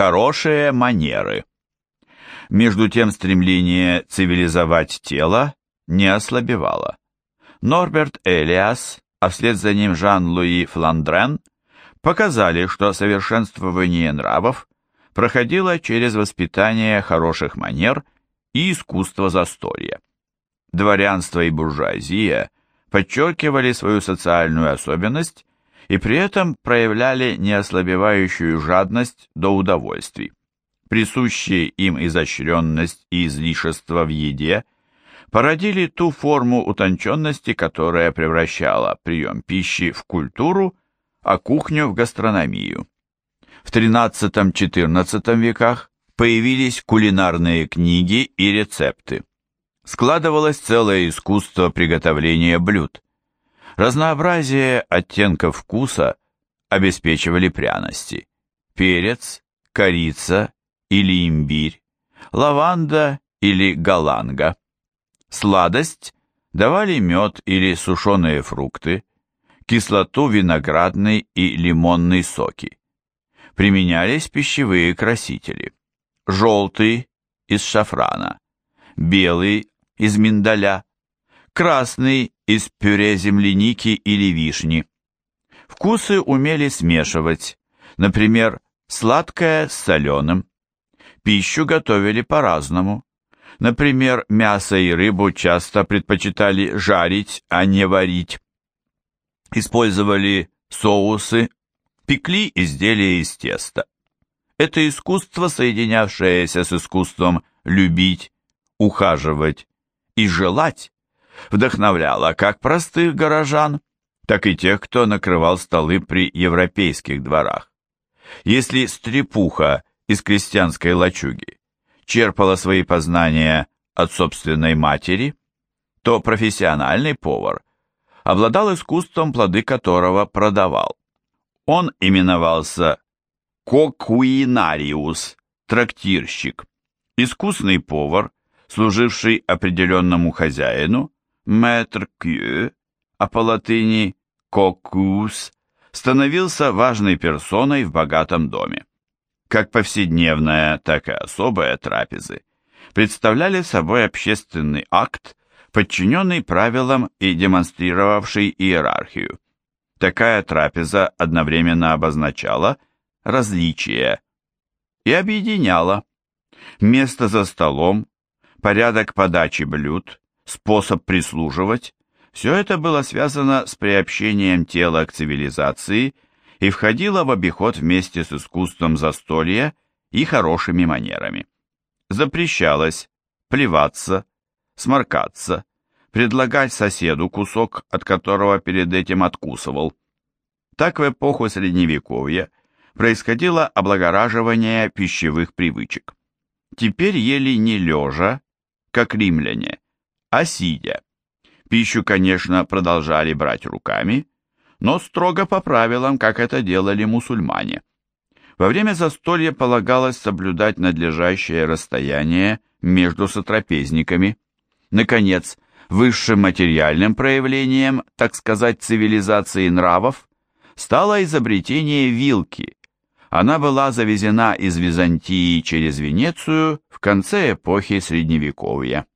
Хорошие манеры. Между тем стремление цивилизовать тело не ослабевало. Норберт Элиас, а вслед за ним Жан-Луи Фландрен, показали, что совершенствование нравов проходило через воспитание хороших манер и искусство застолья. Дворянство и буржуазия подчеркивали свою социальную особенность и при этом проявляли неослабевающую жадность до удовольствий. Присущие им изощренность и излишество в еде породили ту форму утонченности, которая превращала прием пищи в культуру, а кухню в гастрономию. В XIII-XIV веках появились кулинарные книги и рецепты. Складывалось целое искусство приготовления блюд. Разнообразие оттенков вкуса обеспечивали пряности. Перец, корица или имбирь, лаванда или галанга. Сладость давали мед или сушеные фрукты, кислоту виноградный и лимонный соки. Применялись пищевые красители. Желтый из шафрана, белый из миндаля, красный из пюре земляники или вишни. Вкусы умели смешивать, например, сладкое с соленым. Пищу готовили по-разному. Например, мясо и рыбу часто предпочитали жарить, а не варить. Использовали соусы, пекли изделия из теста. Это искусство, соединявшееся с искусством любить, ухаживать и желать, вдохновляло как простых горожан, так и тех, кто накрывал столы при европейских дворах. Если стрепуха из крестьянской лачуги черпала свои познания от собственной матери, то профессиональный повар обладал искусством, плоды которого продавал. Он именовался кокуинариус, трактирщик, искусный повар, служивший определенному хозяину, мэтр кью, а по латыни кокус, становился важной персоной в богатом доме. Как повседневная, так и особая трапезы представляли собой общественный акт, подчиненный правилам и демонстрировавший иерархию. Такая трапеза одновременно обозначала различия и объединяла место за столом, порядок подачи блюд, способ прислуживать, все это было связано с приобщением тела к цивилизации и входило в обиход вместе с искусством застолья и хорошими манерами. Запрещалось плеваться, сморкаться, предлагать соседу кусок, от которого перед этим откусывал. Так в эпоху Средневековья происходило облагораживание пищевых привычек. Теперь ели не лежа, как римляне, а сидя. Пищу, конечно, продолжали брать руками, но строго по правилам, как это делали мусульмане. Во время застолья полагалось соблюдать надлежащее расстояние между сотрапезниками. Наконец, высшим материальным проявлением, так сказать, цивилизации нравов, стало изобретение вилки. Она была завезена из Византии через Венецию в конце эпохи Средневековья.